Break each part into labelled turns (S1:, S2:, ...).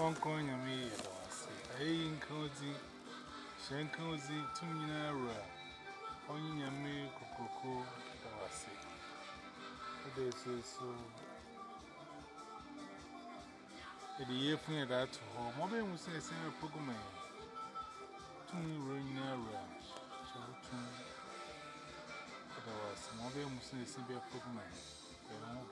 S1: phone coin and me, I say, hey, in cozy, shank cozy, two minara, only a me, cocoa, I say. This is so. The year from that to home, mobile was a same program. Two minara, so two. Otherwise, mobile was a simple program.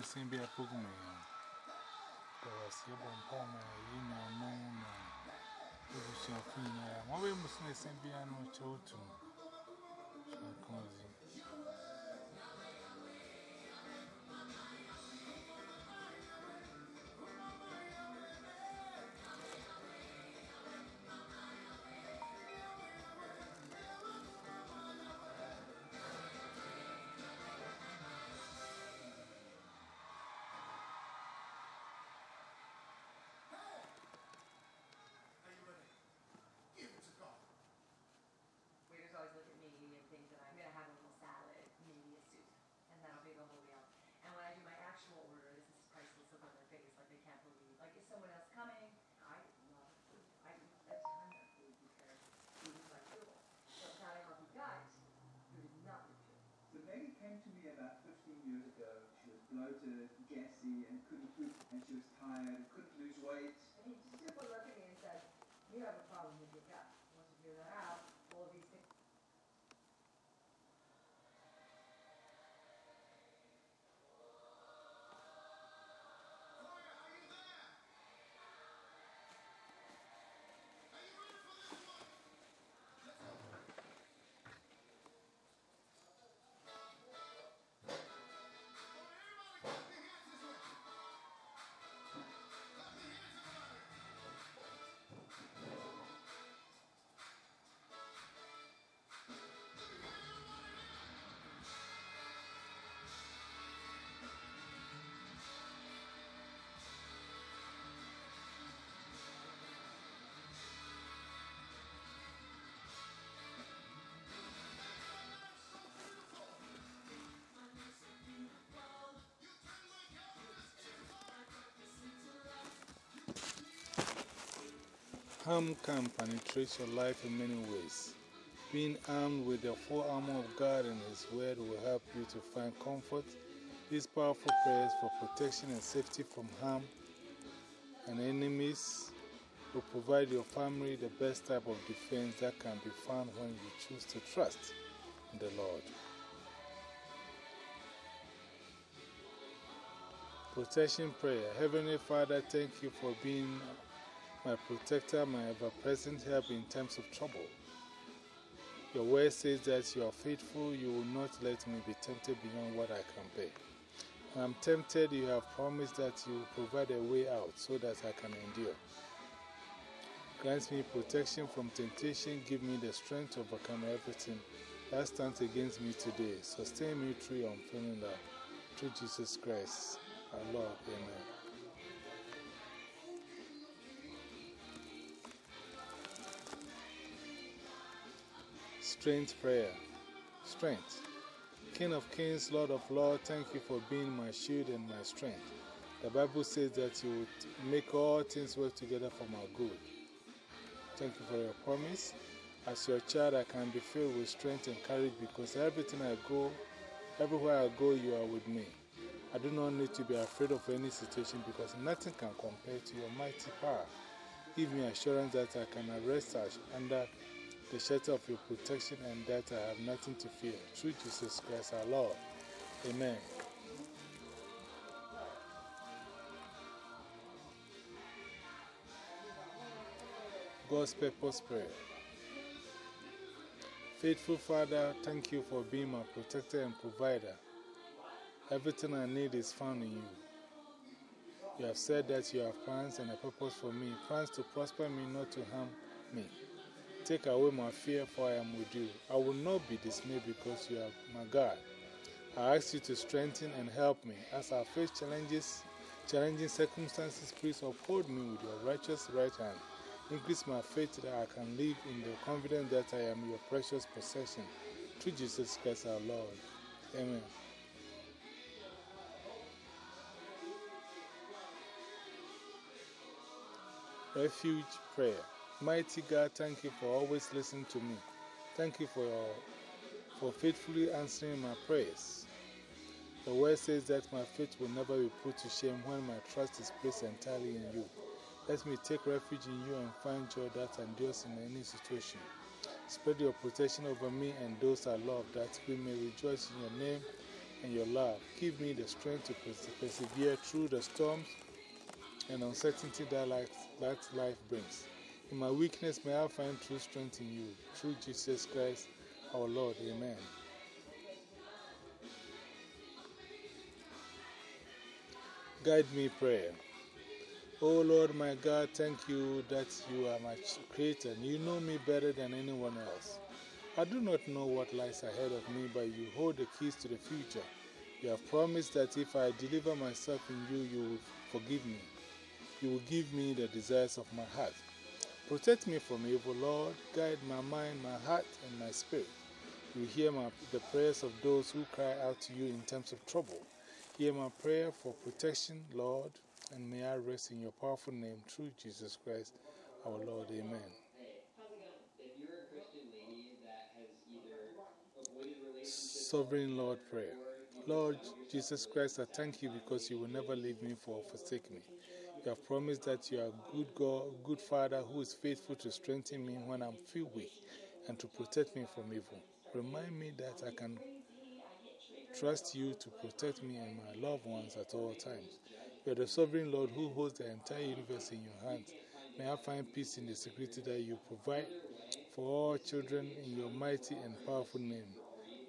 S1: We must not sing be a program. There was a bomb palmer, you know, moon, and it was your queen. What we must not sing be a no children.
S2: Bloated, gassy, and couldn't poop, and she was tired, couldn't lose weight.
S3: And he just took a look at me and said, you have a
S1: Harm can penetrate your life in many ways. Being armed with the full armor of God and His Word will help you to find comfort. These powerful prayers for protection and safety from harm and enemies will provide your family the best type of defense that can be found when you choose to trust in the Lord. Protection Prayer Heavenly Father, thank you for being my protector, my ever present help in times of trouble. Your word says that you are faithful, you will not let me be tempted beyond what I can bear. When I'm tempted, you have promised that you will provide a way out so that I can endure. Grant me protection from temptation, give me the strength to overcome everything that stands against me today. Sustain me through your unfailing love. Through Jesus Christ, our Lord. Amen. Strength Prayer. Strength. King of kings, Lord of lords, thank you for being my shield and my strength. The Bible says that you make all things work together for my good. Thank you for your promise. As your child, I can be filled with strength and courage because everything I go, everywhere I go, you are with me. I do not need to be afraid of any situation because nothing can compare to your mighty power. Give me assurance that I can arrest rest under the shelter of your protection and that I have nothing to fear. Through Jesus Christ our Lord. Amen. God's Purpose Prayer. Faithful Father, thank you for being my protector and provider. Everything I need is found in you. You have said that you have plans and a purpose for me, plans to prosper me, not to harm me. Take away my fear, for I am with you. I will not be dismayed because you are my God. I ask you to strengthen and help me as I face challenges, challenging circumstances. Please uphold me with your righteous right hand. Increase my faith that I can live in the confidence that I am your precious possession. Through Jesus Christ our Lord. Amen. Refuge Prayer. Mighty God, thank you for always listening to me. Thank you for, your, for faithfully answering my prayers. The word says that my faith will never be put to shame when my trust is placed entirely in you. Let me take refuge in you and find joy that endures in any situation. Spread your protection over me and those I love, that we may rejoice in your name and your love. Give me the strength to persevere through the storms and uncertainty that life, brings. In my weakness, may I find true strength in you. Through Jesus Christ our Lord. Amen. Guide me prayer. Oh Lord my God, thank you that you are my creator and you know me better than anyone else. I do not know what lies ahead of me, but you hold the keys to the future. You have promised that if I deliver myself in you, you will forgive me. You will give me the desires of my heart. Protect me from evil, Lord. Guide my mind, my heart, and my spirit. You hear my, the prayers of those who cry out to you in times of trouble. Hear my prayer for protection, Lord, and may I rest in your powerful name through Jesus Christ, our Lord. Amen. Sovereign Lord Prayer. Lord Jesus Christ, I thank you because you will never leave me or forsake me. You have promised that you are a good God, good Father who is faithful to strengthen me when I feel weak and to protect me from evil. Remind me that I can trust you to protect me and my loved ones at all times. You are the sovereign Lord who holds the entire universe in your hands. May I find peace in the security that you provide for all children in your mighty and powerful name.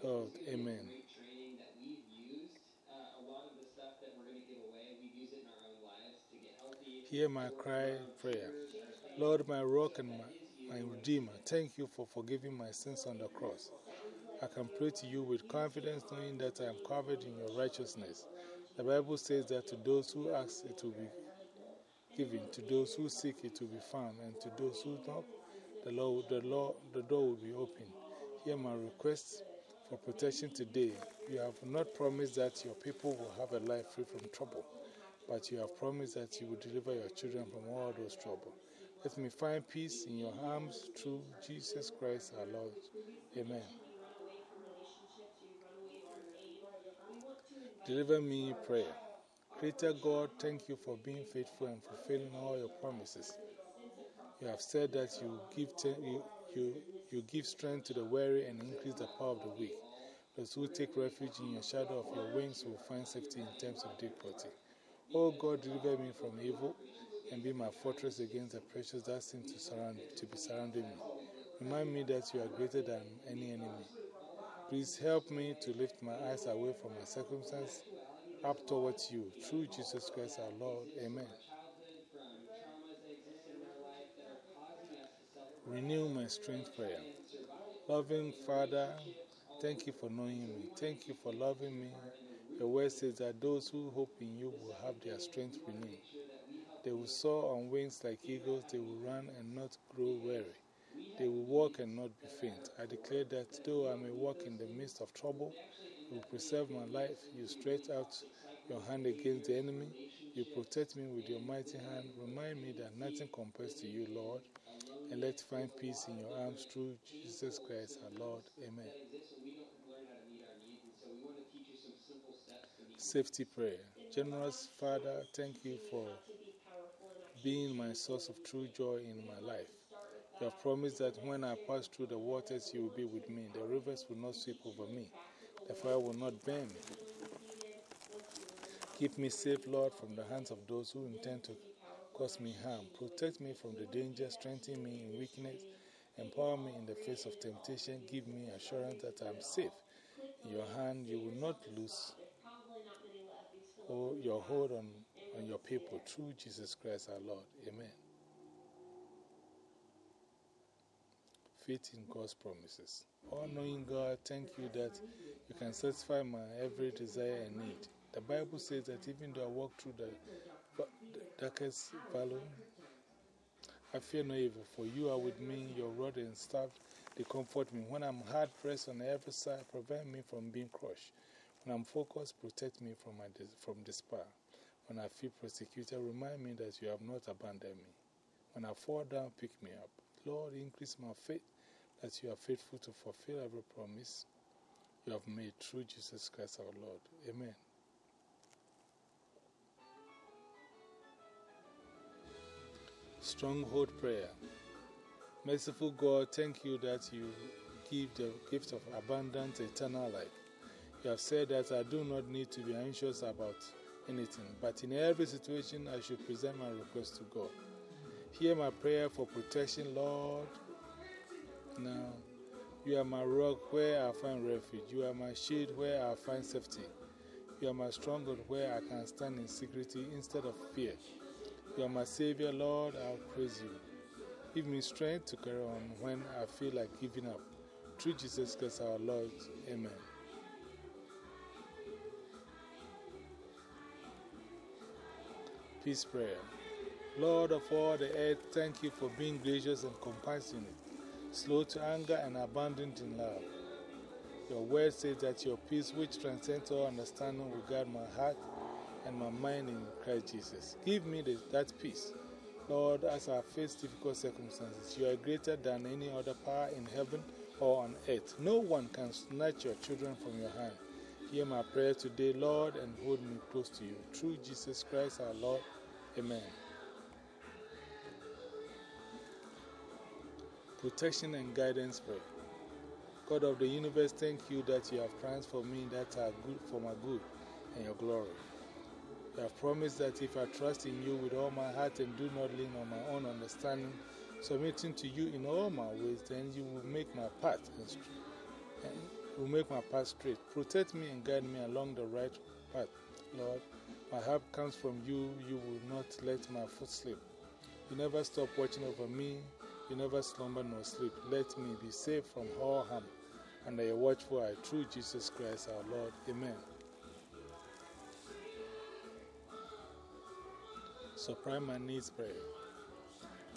S1: Lord, amen. Hear my cry, prayer. Lord, my rock and my, my redeemer, thank you for forgiving my sins on the cross. I can pray to you with confidence, knowing that I am covered in your righteousness. The Bible says that to those who ask, it will be given, to those who seek, it will be found, and to those who knock, the, the, the door will be open. Hear my request for protection today. You have not promised that your people will have a life free from trouble, but you have promised that you will deliver your children from all those troubles. Let me find peace in your arms through Jesus Christ our Lord. Amen. Deliver me prayer. Creator God, thank you for being faithful and fulfilling all your promises. You have said that you give, you, you, you give strength to the weary and increase the power of the weak. Those who take refuge in your shadow of your wings will find safety in times of difficulty. Oh God, deliver me from evil and be my fortress against the pressures that seem to, surround, to be surrounding me. Remind me that you are greater than any enemy. Please help me to lift my eyes away from my circumstance up towards you. Through Jesus Christ our Lord. Amen. Renew my strength prayer. Loving Father, thank you for knowing me. Thank you for loving me. Your word says that those who hope in you will have their strength renewed. They will soar on wings like eagles, they will run and not grow weary. They will walk and not be faint. I declare that though I may walk in the midst of trouble, you preserve my life. You stretch out your hand against the enemy. You protect me with your mighty hand. Remind me that nothing compares to you, Lord. And let's find peace in your arms through Jesus Christ our Lord. Amen. Safety prayer. Generous Father, thank you for being my source of true joy in my life. You have promised that when I pass through the waters, you will be with me. The rivers will not sweep over me, the fire will not burn me. Keep me safe, Lord, from the hands of those who intend to cause me harm. Protect me from the danger, strengthen me in weakness, empower me in the face of temptation. Give me assurance that I am safe. In your hand, you will not lose your hold on, on your people through Jesus Christ our Lord. Amen. Faith in God's promises. All knowing God, thank you that you can satisfy my every desire and need. The Bible says that even though I walk through the, the darkest valley, I fear no evil, for you are with me, your rod and staff, they comfort me. When I'm hard pressed on every side, prevent me from being crushed. When I'm focused, protect me from, my from despair. When I feel persecuted, remind me that you have not abandoned me. When I fall down, pick me up. Lord, increase my faith that you are faithful to fulfill every promise you have made through Jesus Christ our Lord. Amen. Stronghold Prayer. Merciful God, thank you that you give the gift of abundant eternal life. You have said that I do not need to be anxious about anything, but in every situation I should present my request to God. Hear my prayer for protection, Lord. Now, you are my rock where I find refuge. You are my shield where I find safety. You are my stronghold where I can stand in security instead of fear. You are my Savior, Lord. I'll praise you. Give me strength to carry on when I feel like giving up. Through Jesus Christ our Lord. Amen. Peace Prayer. Lord of all the earth, thank you for being gracious and compassionate, slow to anger and abundant in love. Your word says that your peace, which transcends all understanding, will guard my heart and my mind in Christ Jesus. Give me that peace. Lord, as I face difficult circumstances, you are greater than any other power in heaven or on earth. No one can snatch your children from your hand. Hear my prayer today, Lord, and hold me close to you. Through Jesus Christ our Lord. Amen. Protection and guidance prayer. God of the universe, thank you that you have plans for me that are good for my good and your glory. You have promised that if I trust in you with all my heart and do not lean on my own understanding, submitting to you in all my ways, then you will make my path and, will make my path straight. Protect me and guide me along the right path, Lord. My help comes from you. You will not let my foot slip. You never stop watching over me. You never slumber nor sleep. Let me be safe from all harm. Under your watchful eye, through Jesus Christ our Lord. Amen. So, Supply my needs prayer.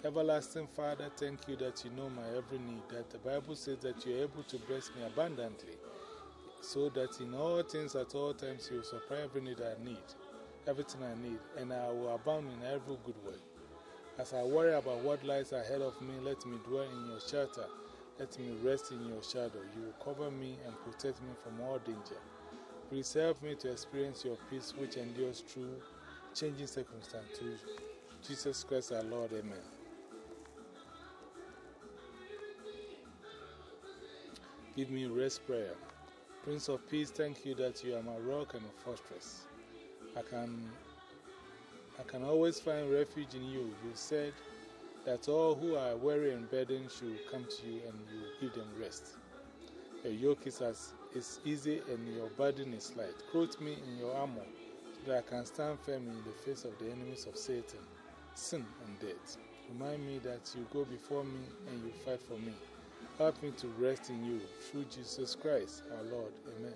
S1: Everlasting Father, thank you that you know my every need, that the Bible says that you are able to bless me abundantly, so that in all things at all times you will supply every need I need, everything I need, and I will abound in every good work. As I worry about what lies ahead of me, let me dwell in your shelter. Let me rest in your shadow. You will cover me and protect me from all danger. Preserve me to experience your peace, which endures through changing circumstances. Jesus Christ our Lord, Amen. Give me rest prayer. Prince of Peace, thank you that you are my rock and fortress. I can, I can always find refuge in you. You said that all who are weary and burdened should come to you and you give them rest. Your yoke is, as, is easy and your burden is light. Clothe me in your armor so that I can stand firm in the face of the enemies of Satan, sin, and death. Remind me that you go before me and you fight for me. Help me to rest in you through Jesus Christ our Lord. Amen.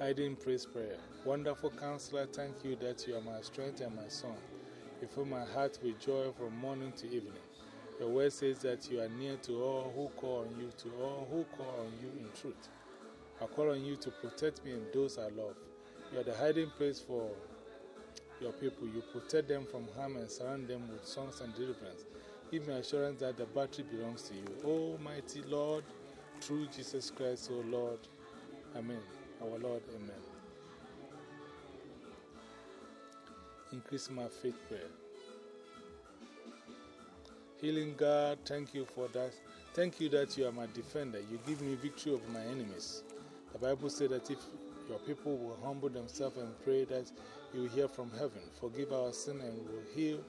S1: Hiding praise prayer. Wonderful counselor, thank you that you are my strength and my song. You fill my heart with joy from morning to evening. Your word says that you are near to all who call on you, to all who call on you in truth. I call on you to protect me and those I love. You are the hiding place for your people. You protect them from harm and surround them with songs and deliverance. Give me assurance that the battery belongs to you. Almighty Lord, through Jesus Christ, O Lord. Amen. Our Lord, Amen. Increase my faith prayer. Healing God, thank you for that. Thank you that you are my defender. You give me victory over my enemies. The Bible says that if your people will humble themselves and pray, that you hear from heaven, forgive our sin, and will heal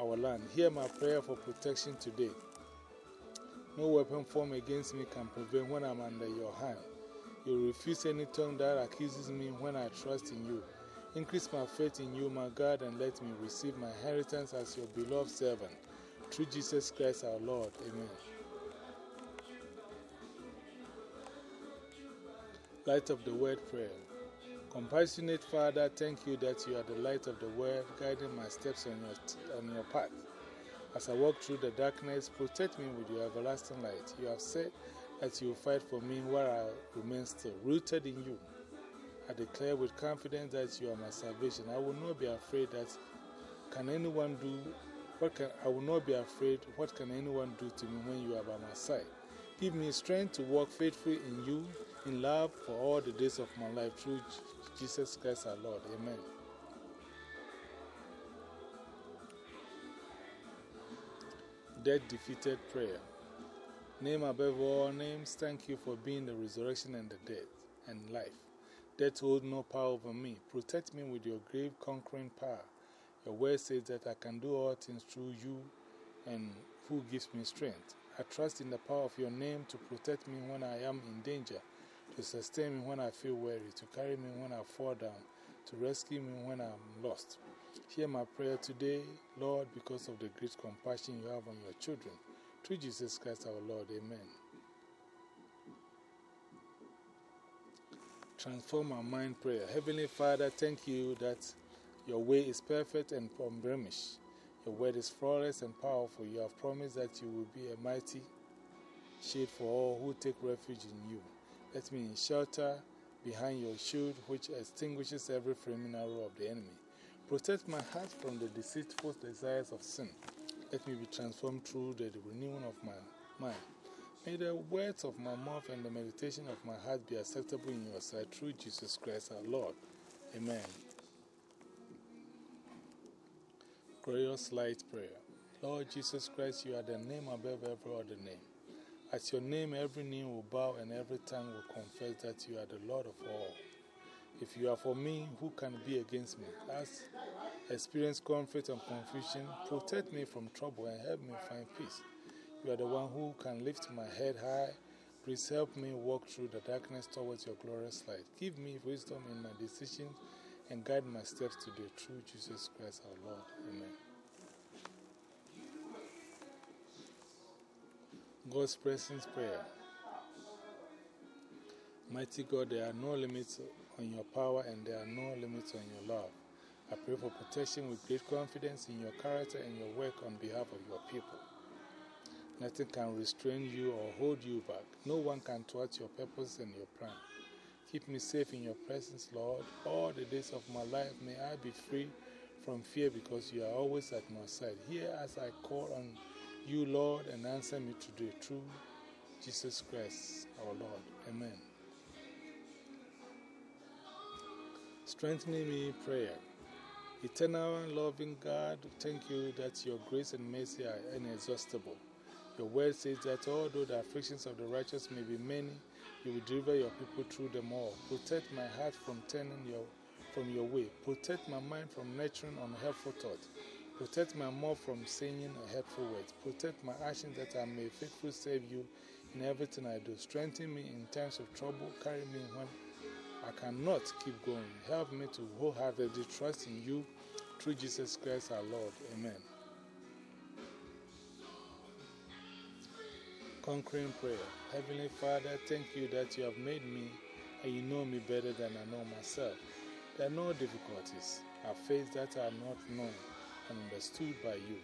S1: our land. Hear my prayer for protection today. No weapon formed against me can prevail when I'm under your hand. You refuse any tongue that accuses me when I trust in you. Increase my faith in you, my God, and let me receive my inheritance as your beloved servant. Through Jesus Christ our Lord. Amen. Light of the Word Prayer. Compassionate Father, thank you that you are the light of the world, guiding my steps on your, on your path. As I walk through the darkness, protect me with your everlasting light. You have said that you will fight for me while I remain still, rooted in you. I declare with confidence that you are my salvation. I will not be afraid that can anyone do what can I will not be afraid what can anyone do to me when you are by my side. Give me strength to walk faithfully in you, in love for all the days of my life through Jesus Christ our Lord. Amen. Death defeated prayer. Name above all names, thank you for being the resurrection and the death and life. Death holds no power over me. Protect me with your grave conquering power. Your word says that I can do all things through you and who gives me strength. I trust in the power of your name to protect me when I am in danger, to sustain me when I feel weary, to carry me when I fall down, to rescue me when I am lost. Hear my prayer today, Lord, because of the great compassion you have on your children. Through Jesus Christ our Lord, Amen. Transform our mind prayer. Heavenly Father, thank you that your way is perfect and unblemished. Your word is flawless and powerful. You have promised that you will be a mighty shade for all who take refuge in you. Let me shelter behind your shield, which extinguishes every flaming arrow of the enemy. Protect my heart from the deceitful desires of sin. Let me be transformed through the renewing of my mind. May the words of my mouth and the meditation of my heart be acceptable in your sight through Jesus Christ our Lord. Amen. Glorious Light Prayer. Lord Jesus Christ, you are the name above every other name. At your name, every knee will bow and every tongue will confess that you are the Lord of all. If you are for me, who can be against me? As experience conflict and confusion, protect me from trouble and help me find peace. You are the one who can lift my head high. Please help me walk through the darkness towards your glorious light. Give me wisdom in my decisions and guide my steps today through Jesus Christ our Lord. Amen. God's presence prayer. Mighty God, there are no limits on your power and there are no limits on your love. I pray for protection with great confidence in your character and your work on behalf of your people. Nothing can restrain you or hold you back. No one can thwart your purpose and your plan. Keep me safe in your presence, Lord. All the days of my life, may I be free from fear because you are always at my side. Hear as I call on you, Lord, and answer me today through Jesus Christ, our Lord. Amen. Strengthening me in prayer. Eternal and loving God, thank you that your grace and mercy are inexhaustible. Your word says that although the afflictions of the righteous may be many, you will deliver your people through them all. Protect my heart from turning your, from your way. Protect my mind from nurturing unhelpful thoughts. Protect my mouth from saying hurtful words. Protect my actions that I may faithfully serve you in everything I do. Strengthen me in times of trouble. Carry me when I cannot keep going. Help me to wholeheartedly trust in you through Jesus Christ our Lord. Amen. Conquering Prayer. Heavenly Father, thank you that you have made me and you know me better than I know myself. There are no difficulties I face that are not known and understood by you.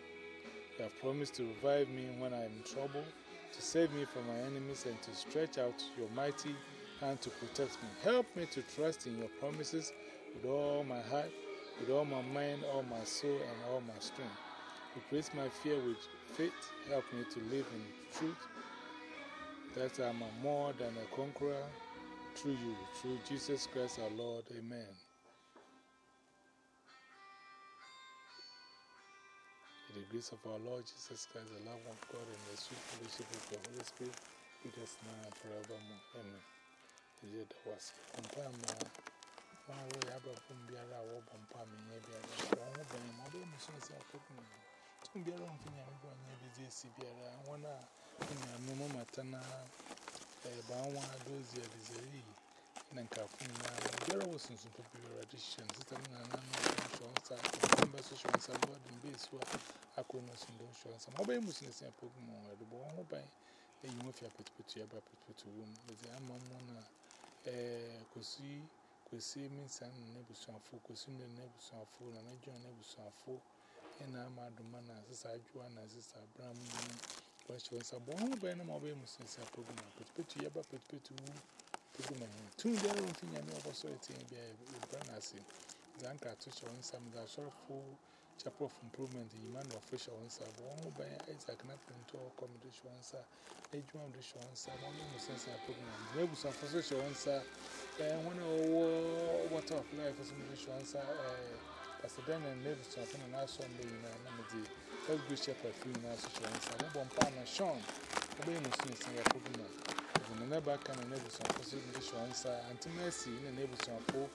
S1: You have promised to revive me when I am in trouble, to save me from my enemies, and to stretch out your mighty hand to protect me. Help me to trust in your promises with all my heart, with all my mind, all my soul, and all my strength. Replace my fear with faith. Help me to live in truth that I am more than a conqueror through you, through Jesus Christ our Lord. Amen. The grace of our Lord Jesus Christ, the love of God, and the sweet fellowship of the Holy Spirit be with us now and forevermore. Amen. Was way Biara maybe I was wrong, not to me. Be around Finya, I'm going to be Biara. I want to know is a lee. Nankafuna, Biara was in some popular addition, Sister Nana, members of Shons and God in base who I could not see those Shons. I'm hoping to see a Pokemon, the boy, hoping that you move your pet to your put to room. With the Amamona, Kosi, Kwesi means an nebusanfo, Kwesi nebusanfo, and I join nebusanfo. And I'm a man as I join as is a bram. Which was a born by no more since I put my put put to Yaba put put to put my two there on thing I know also a thing be a brand Zanka to show in some that sort of chapel of improvement in man official answer. One by Isaac Nappin to accommodation answer. A joint dish answer. One sense I put my maybe some position answer. And one water of life is some dish answer. Pastor Dan and maybe something and I saw me in a namity. First good shepherd free now, such answer. No one partner Sean. Obey Muslim say a problem. The neighbor can enable some position dish answer. Anti Mercy in a neighbor some four.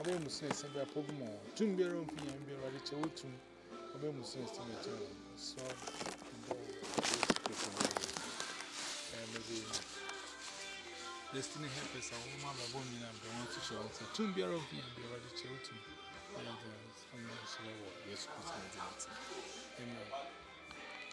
S1: Obey Muslim say a problem. Two beer on P and be ready to Obe Muslim estimate so maybe destiny help us. I want my bone in the one to show us a tomb beer of me and be ready to to and some yes, Amen.